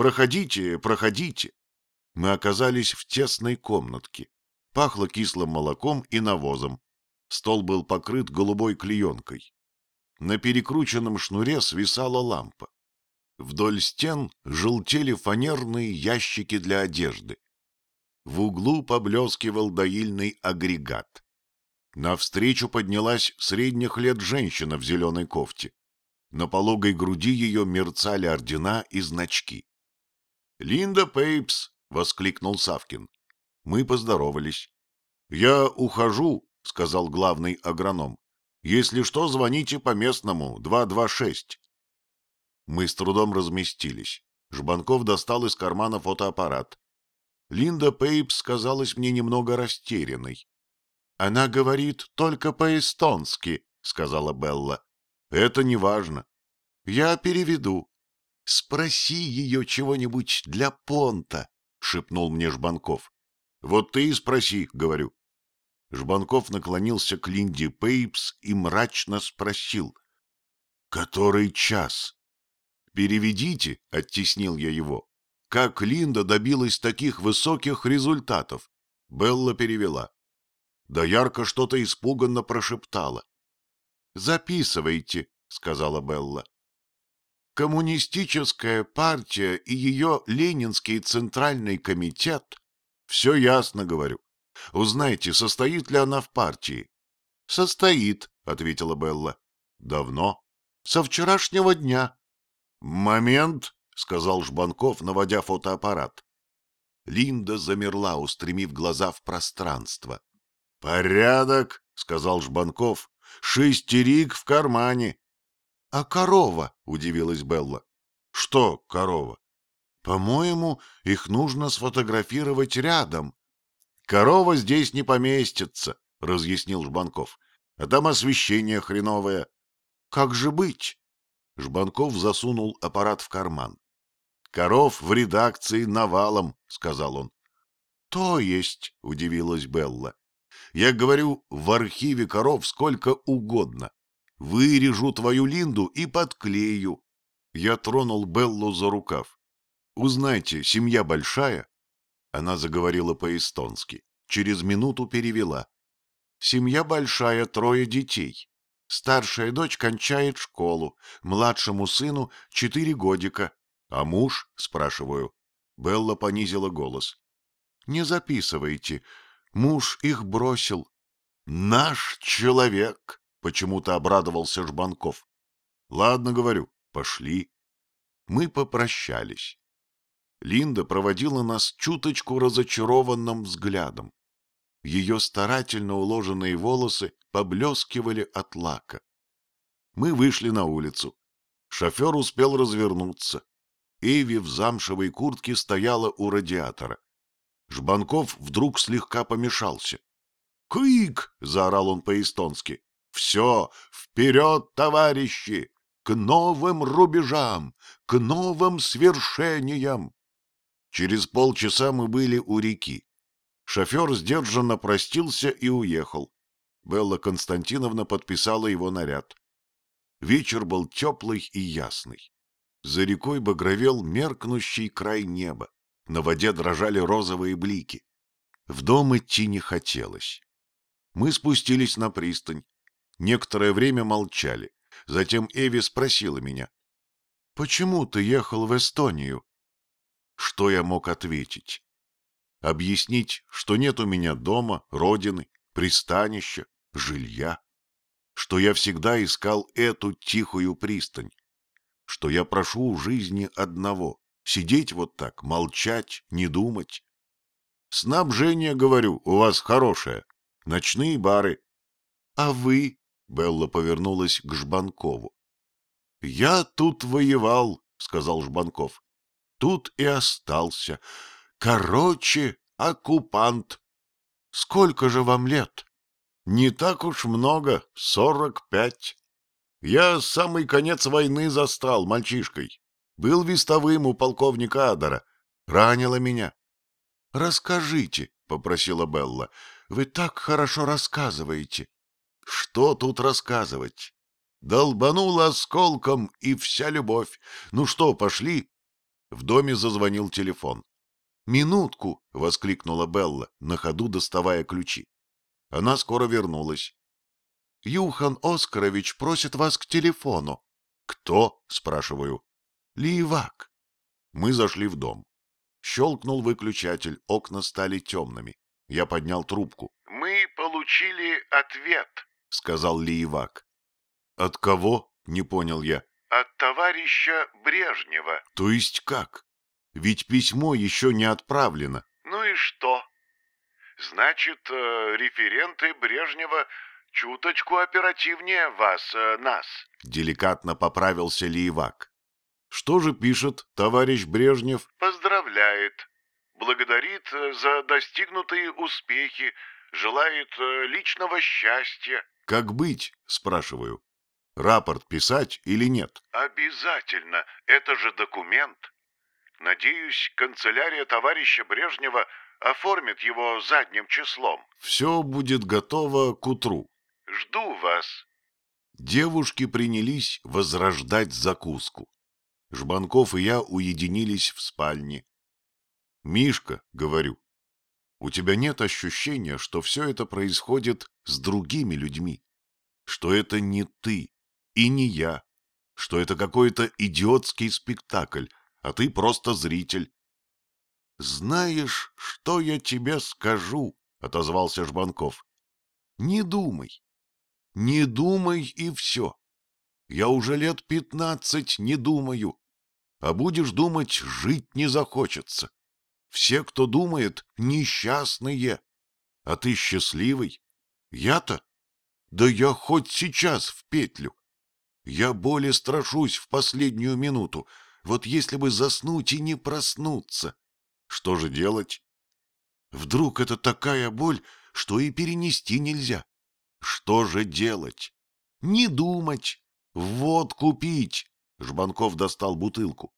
Проходите, проходите. Мы оказались в тесной комнатке. Пахло кислым молоком и навозом. Стол был покрыт голубой клеенкой. На перекрученном шнуре свисала лампа. Вдоль стен желтели фанерные ящики для одежды. В углу поблескивал доильный агрегат. Навстречу поднялась средних лет женщина в зеленой кофте. На пологой груди ее мерцали ордена и значки. — Линда Пейпс! — воскликнул Савкин. Мы поздоровались. — Я ухожу, — сказал главный агроном. — Если что, звоните по местному, 226. Мы с трудом разместились. Жбанков достал из кармана фотоаппарат. Линда Пейпс казалась мне немного растерянной. — Она говорит только по-эстонски, — сказала Белла. — Это не важно. Я переведу. — Спроси ее чего-нибудь для понта, — шепнул мне Жбанков. — Вот ты и спроси, — говорю. Жбанков наклонился к Линде Пейпс и мрачно спросил. — Который час? — Переведите, — оттеснил я его. Как Линда добилась таких высоких результатов? Белла перевела. Да ярко что-то испуганно прошептала. — Записывайте, — сказала Белла. Коммунистическая партия и ее Ленинский Центральный комитет — все ясно, говорю. Узнайте, состоит ли она в партии. — Состоит, — ответила Белла. — Давно? — Со вчерашнего дня. — Момент, сказал Жбанков, наводя фотоаппарат. Линда замерла, устремив глаза в пространство. — Порядок, — сказал Жбанков, — шестерик в кармане. — А корова? — удивилась Белла. — Что корова? — По-моему, их нужно сфотографировать рядом. — Корова здесь не поместится, — разъяснил Жбанков. — А там освещение хреновое. — Как же быть? Жбанков засунул аппарат в карман. Коров в редакции навалом, — сказал он. — То есть, — удивилась Белла. — Я говорю, в архиве коров сколько угодно. Вырежу твою Линду и подклею. Я тронул Беллу за рукав. Узнайте, семья большая? Она заговорила по-эстонски. Через минуту перевела. Семья большая, трое детей. Старшая дочь кончает школу, младшему сыну четыре годика, «А муж?» — спрашиваю. Белла понизила голос. «Не записывайте. Муж их бросил». «Наш человек!» — почему-то обрадовался Жбанков. «Ладно, — говорю, — пошли». Мы попрощались. Линда проводила нас чуточку разочарованным взглядом. Ее старательно уложенные волосы поблескивали от лака. Мы вышли на улицу. Шофер успел развернуться. Эви в замшевой куртке стояла у радиатора. Жбанков вдруг слегка помешался. «Кык!» — заорал он по-эстонски. «Все, вперед, товарищи! К новым рубежам! К новым свершениям!» Через полчаса мы были у реки. Шофер сдержанно простился и уехал. Белла Константиновна подписала его наряд. Вечер был теплый и ясный. За рекой багровел меркнущий край неба. На воде дрожали розовые блики. В дом идти не хотелось. Мы спустились на пристань. Некоторое время молчали. Затем Эви спросила меня. — Почему ты ехал в Эстонию? Что я мог ответить? Объяснить, что нет у меня дома, родины, пристанища, жилья? Что я всегда искал эту тихую пристань? что я прошу у жизни одного — сидеть вот так, молчать, не думать. Снабжение, говорю, у вас хорошее, ночные бары. А вы, — Белла повернулась к Жбанкову. — Я тут воевал, — сказал Жбанков. — Тут и остался. Короче, оккупант. Сколько же вам лет? Не так уж много, сорок пять. Я самый конец войны застал мальчишкой. Был вестовым у полковника Адара. Ранило меня. — Расскажите, — попросила Белла. — Вы так хорошо рассказываете. — Что тут рассказывать? Долбанул осколком, и вся любовь. Ну что, пошли? В доме зазвонил телефон. «Минутку!» — воскликнула Белла, на ходу доставая ключи. Она скоро вернулась. «Юхан Оскарович просит вас к телефону». «Кто?» — спрашиваю. «Ливак». Мы зашли в дом. Щелкнул выключатель, окна стали темными. Я поднял трубку. «Мы получили ответ», — сказал Лиевак. «От кого?» — не понял я. «От товарища Брежнева». «То есть как? Ведь письмо еще не отправлено». «Ну и что?» «Значит, э, референты Брежнева чуточку оперативнее вас, э, нас», — деликатно поправился Лиевак. «Что же пишет товарищ Брежнев?» «Поздравляет. Благодарит э, за достигнутые успехи, желает личного счастья». «Как быть?» — спрашиваю. «Рапорт писать или нет?» «Обязательно. Это же документ. Надеюсь, канцелярия товарища Брежнева оформит его задним числом». «Все будет готово к утру». «Жду вас». Девушки принялись возрождать закуску. Жбанков и я уединились в спальне. «Мишка», — говорю, — «у тебя нет ощущения, что все это происходит с другими людьми, что это не ты и не я, что это какой-то идиотский спектакль, а ты просто зритель». «Знаешь, что я тебе скажу?» — отозвался Жбанков. «Не думай. Не думай и все. Я уже лет пятнадцать не думаю. А будешь думать, жить не захочется. Все, кто думает, несчастные. А ты счастливый? Я-то? Да я хоть сейчас в петлю. Я более страшусь в последнюю минуту. Вот если бы заснуть и не проснуться. Что же делать? Вдруг это такая боль, что и перенести нельзя. Что же делать? Не думать. Водку пить. Жбанков достал бутылку.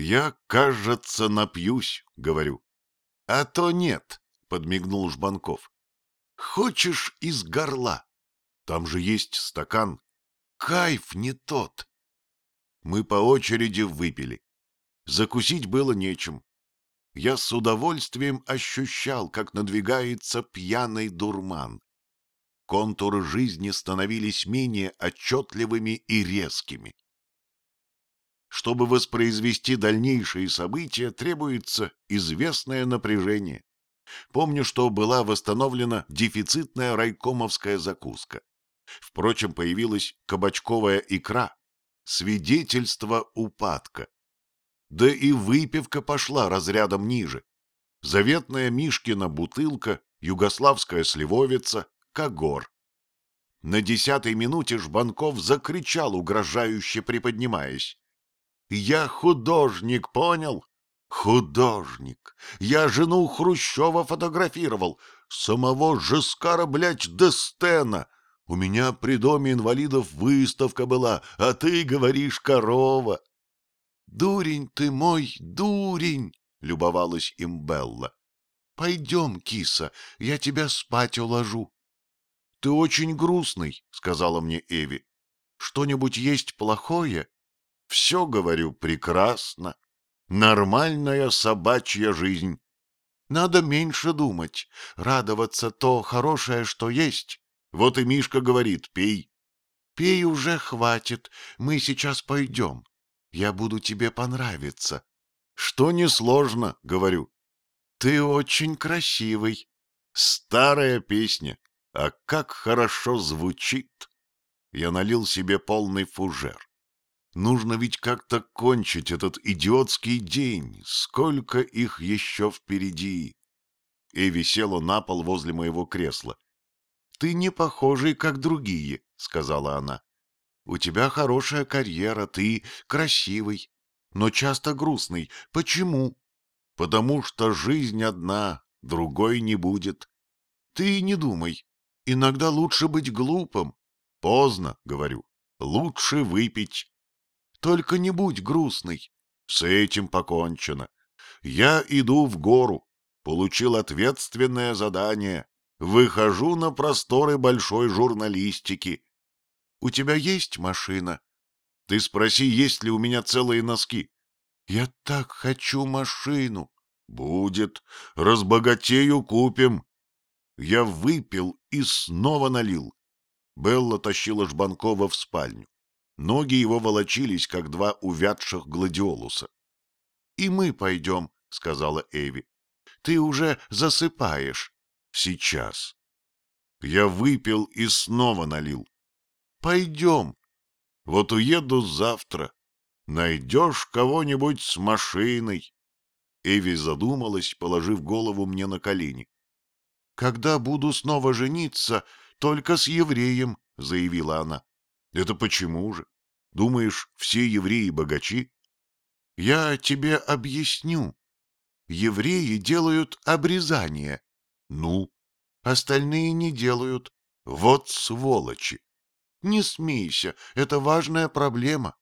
«Я, кажется, напьюсь», — говорю. «А то нет», — подмигнул Жбанков. «Хочешь из горла? Там же есть стакан. Кайф не тот». Мы по очереди выпили. Закусить было нечем. Я с удовольствием ощущал, как надвигается пьяный дурман. Контуры жизни становились менее отчетливыми и резкими. Чтобы воспроизвести дальнейшие события, требуется известное напряжение. Помню, что была восстановлена дефицитная райкомовская закуска. Впрочем, появилась кабачковая икра, свидетельство упадка. Да и выпивка пошла разрядом ниже. Заветная Мишкина бутылка, югославская сливовица, когор. На десятой минуте Жбанков закричал, угрожающе приподнимаясь. Я художник, понял? Художник. Я жену Хрущева фотографировал. Самого Жескара, блядь, Дестена. У меня при доме инвалидов выставка была, а ты говоришь корова. Дурень ты мой, дурень, любовалась им Белла. Пойдем, киса, я тебя спать уложу. Ты очень грустный, сказала мне Эви. Что-нибудь есть плохое? Все, говорю, прекрасно. Нормальная собачья жизнь. Надо меньше думать, радоваться то хорошее, что есть. Вот и Мишка говорит, пей. Пей уже хватит, мы сейчас пойдем. Я буду тебе понравиться. Что несложно, говорю. Ты очень красивый. Старая песня, а как хорошо звучит. Я налил себе полный фужер. Нужно ведь как-то кончить этот идиотский день. Сколько их еще впереди. Эви села на пол возле моего кресла. — Ты не похожий, как другие, — сказала она. — У тебя хорошая карьера, ты красивый, но часто грустный. Почему? — Потому что жизнь одна, другой не будет. Ты не думай. Иногда лучше быть глупым. Поздно, говорю. Лучше выпить. Только не будь грустный. С этим покончено. Я иду в гору, получил ответственное задание, выхожу на просторы большой журналистики. У тебя есть машина? Ты спроси, есть ли у меня целые носки. Я так хочу машину. Будет. Разбогатею купим. Я выпил и снова налил. Белла тащила Жбанкова в спальню. Ноги его волочились, как два увядших гладиолуса. — И мы пойдем, — сказала Эви. — Ты уже засыпаешь. — Сейчас. Я выпил и снова налил. — Пойдем. Вот уеду завтра. Найдешь кого-нибудь с машиной. Эви задумалась, положив голову мне на колени. — Когда буду снова жениться, только с евреем, — заявила она. — Это почему же? Думаешь, все евреи богачи? — Я тебе объясню. Евреи делают обрезание. — Ну? Остальные не делают. Вот сволочи! Не смейся, это важная проблема.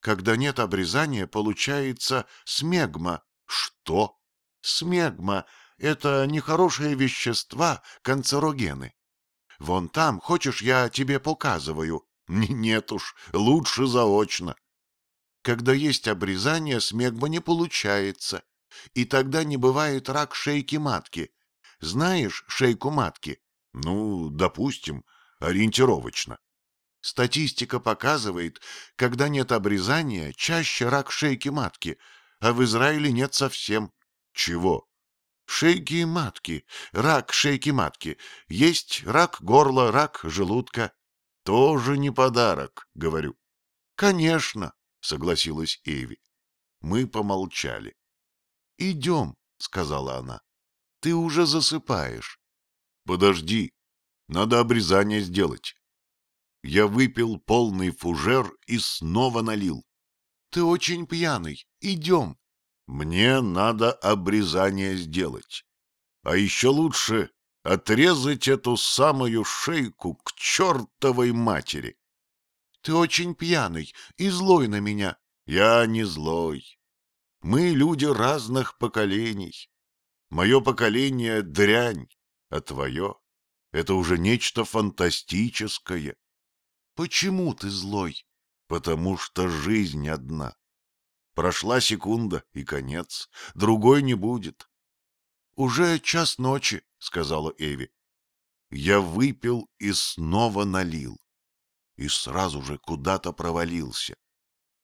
Когда нет обрезания, получается смегма. Что? Смегма — это нехорошие вещества, канцерогены. Вон там, хочешь, я тебе показываю? Нет уж, лучше заочно. Когда есть обрезание, смегма не получается, и тогда не бывает рак шейки матки. Знаешь шейку матки? Ну, допустим, ориентировочно. Статистика показывает, когда нет обрезания, чаще рак шейки матки, а в Израиле нет совсем. Чего? Шейки матки, рак шейки матки. Есть рак горла, рак желудка. Тоже не подарок, говорю. Конечно, согласилась Эви. Мы помолчали. Идем, сказала она. Ты уже засыпаешь. Подожди, надо обрезание сделать. Я выпил полный фужер и снова налил. — Ты очень пьяный. Идем. — Мне надо обрезание сделать. А еще лучше отрезать эту самую шейку к чертовой матери. — Ты очень пьяный и злой на меня. — Я не злой. Мы люди разных поколений. Мое поколение — дрянь, а твое — это уже нечто фантастическое. Почему ты злой? Потому что жизнь одна. Прошла секунда и конец, другой не будет. Уже час ночи, сказала Эви. Я выпил и снова налил. И сразу же куда-то провалился.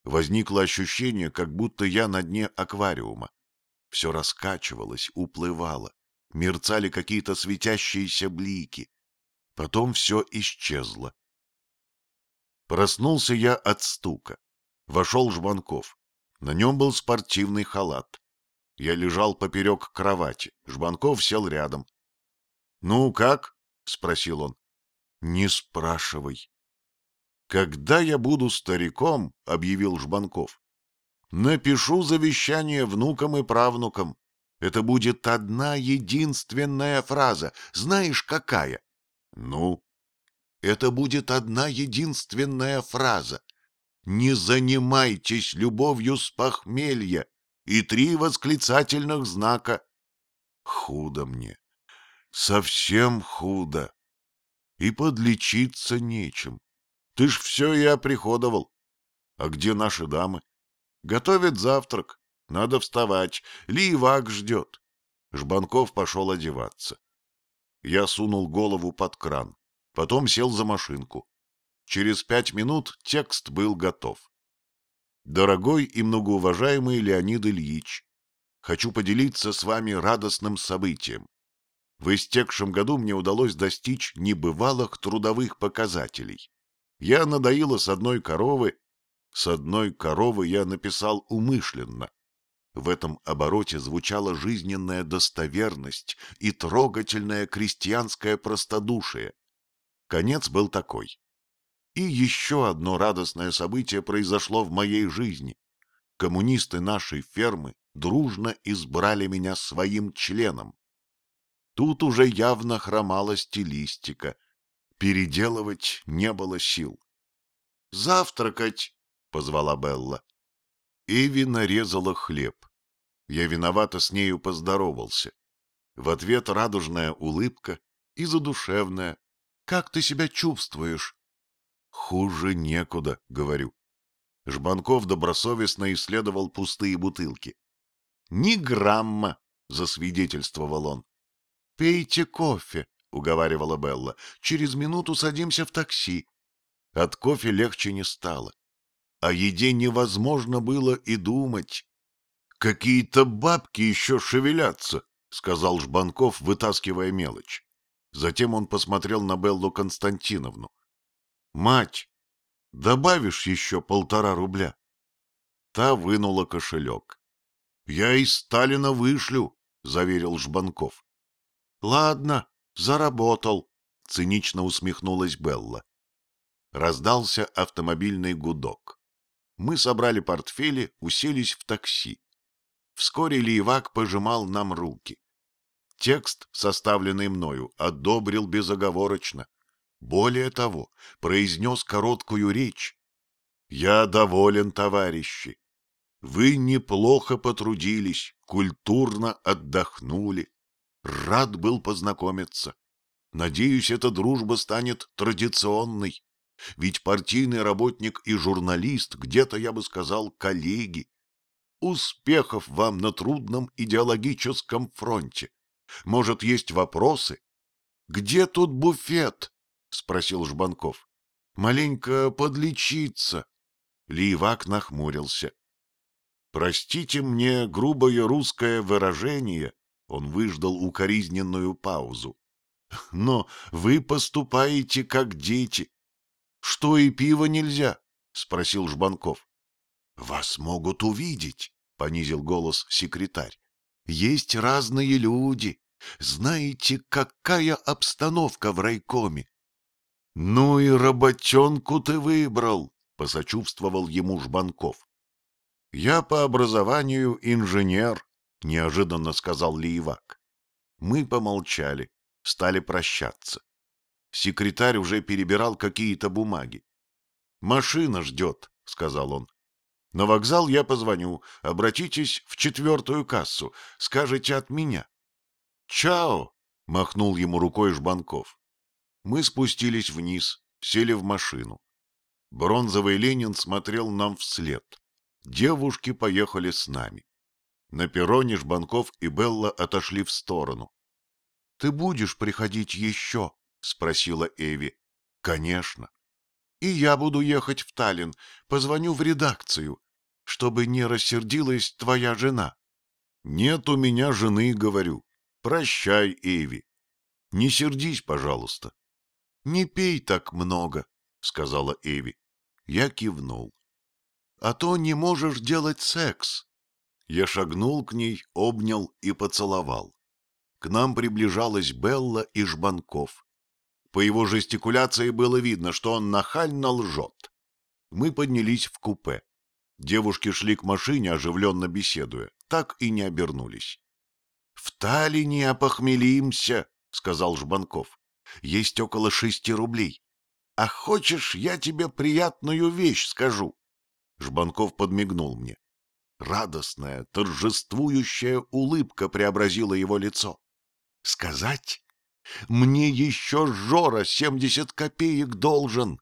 Возникло ощущение, как будто я на дне аквариума. Все раскачивалось, уплывало, мерцали какие-то светящиеся блики. Потом все исчезло, Проснулся я от стука. Вошел Жбанков. На нем был спортивный халат. Я лежал поперек кровати. Жбанков сел рядом. — Ну, как? — спросил он. — Не спрашивай. — Когда я буду стариком, — объявил Жбанков, — напишу завещание внукам и правнукам. Это будет одна единственная фраза. Знаешь, какая? — Ну? Это будет одна единственная фраза. «Не занимайтесь любовью с похмелья» и три восклицательных знака. Худо мне, совсем худо. И подлечиться нечем. Ты ж все и оприходовал. А где наши дамы? Готовят завтрак. Надо вставать. Ливак ждет. Жбанков пошел одеваться. Я сунул голову под кран. Потом сел за машинку. Через пять минут текст был готов. Дорогой и многоуважаемый Леонид Ильич, хочу поделиться с вами радостным событием. В истекшем году мне удалось достичь небывалых трудовых показателей. Я надоила с одной коровы, с одной коровы я написал умышленно. В этом обороте звучала жизненная достоверность и трогательное крестьянское простодушие. Конец был такой. И еще одно радостное событие произошло в моей жизни. Коммунисты нашей фермы дружно избрали меня своим членом. Тут уже явно хромала стилистика. Переделывать не было сил. «Завтракать!» — позвала Белла. Эви нарезала хлеб. Я виновато с нею поздоровался. В ответ радужная улыбка и задушевная, как ты себя чувствуешь? Хуже некуда, говорю. Жбанков добросовестно исследовал пустые бутылки. «Ни грамма!» — засвидетельствовал он. «Пейте кофе», — уговаривала Белла. «Через минуту садимся в такси». От кофе легче не стало. О еде невозможно было и думать. «Какие-то бабки еще шевелятся», — сказал Жбанков, вытаскивая мелочь. Затем он посмотрел на Беллу Константиновну. «Мать, добавишь еще полтора рубля?» Та вынула кошелек. «Я из Сталина вышлю», — заверил Жбанков. «Ладно, заработал», — цинично усмехнулась Белла. Раздался автомобильный гудок. Мы собрали портфели, уселись в такси. Вскоре Ливак пожимал нам руки. Текст, составленный мною, одобрил безоговорочно. Более того, произнес короткую речь. «Я доволен, товарищи. Вы неплохо потрудились, культурно отдохнули. Рад был познакомиться. Надеюсь, эта дружба станет традиционной. Ведь партийный работник и журналист где-то, я бы сказал, коллеги. Успехов вам на трудном идеологическом фронте. Может, есть вопросы? Где тут буфет? Спросил Жбанков. Маленько подлечиться. Ливак нахмурился. Простите мне грубое русское выражение, он выждал укоризненную паузу. Но вы поступаете как дети. Что и пиво нельзя? спросил Жбанков. Вас могут увидеть, понизил голос секретарь. Есть разные люди. Знаете, какая обстановка в райкоме? Ну и работенку ты выбрал, посочувствовал ему Жбанков. Я по образованию инженер, — неожиданно сказал Лиевак. Мы помолчали, стали прощаться. Секретарь уже перебирал какие-то бумаги. «Машина ждет», — сказал он. «На вокзал я позвоню. Обратитесь в четвертую кассу. Скажете от меня». «Чао!» — махнул ему рукой Жбанков. Мы спустились вниз, сели в машину. Бронзовый Ленин смотрел нам вслед. Девушки поехали с нами. На перроне Жбанков и Белла отошли в сторону. — Ты будешь приходить еще? — спросила Эви. — Конечно. — И я буду ехать в Таллин. Позвоню в редакцию, чтобы не рассердилась твоя жена. — Нет у меня жены, говорю. Прощай, Эви. Не сердись, пожалуйста. — Не пей так много, — сказала Эви. Я кивнул. — А то не можешь делать секс. Я шагнул к ней, обнял и поцеловал. К нам приближалась Белла и Жбанков. По его жестикуляции было видно, что он нахально лжет. Мы поднялись в купе. Девушки шли к машине, оживленно беседуя, так и не обернулись. — В Таллине опохмелимся, — сказал Жбанков. — Есть около шести рублей. А хочешь, я тебе приятную вещь скажу? Жбанков подмигнул мне. Радостная, торжествующая улыбка преобразила его лицо. «Сказать? Мне еще Жора семьдесят копеек должен!»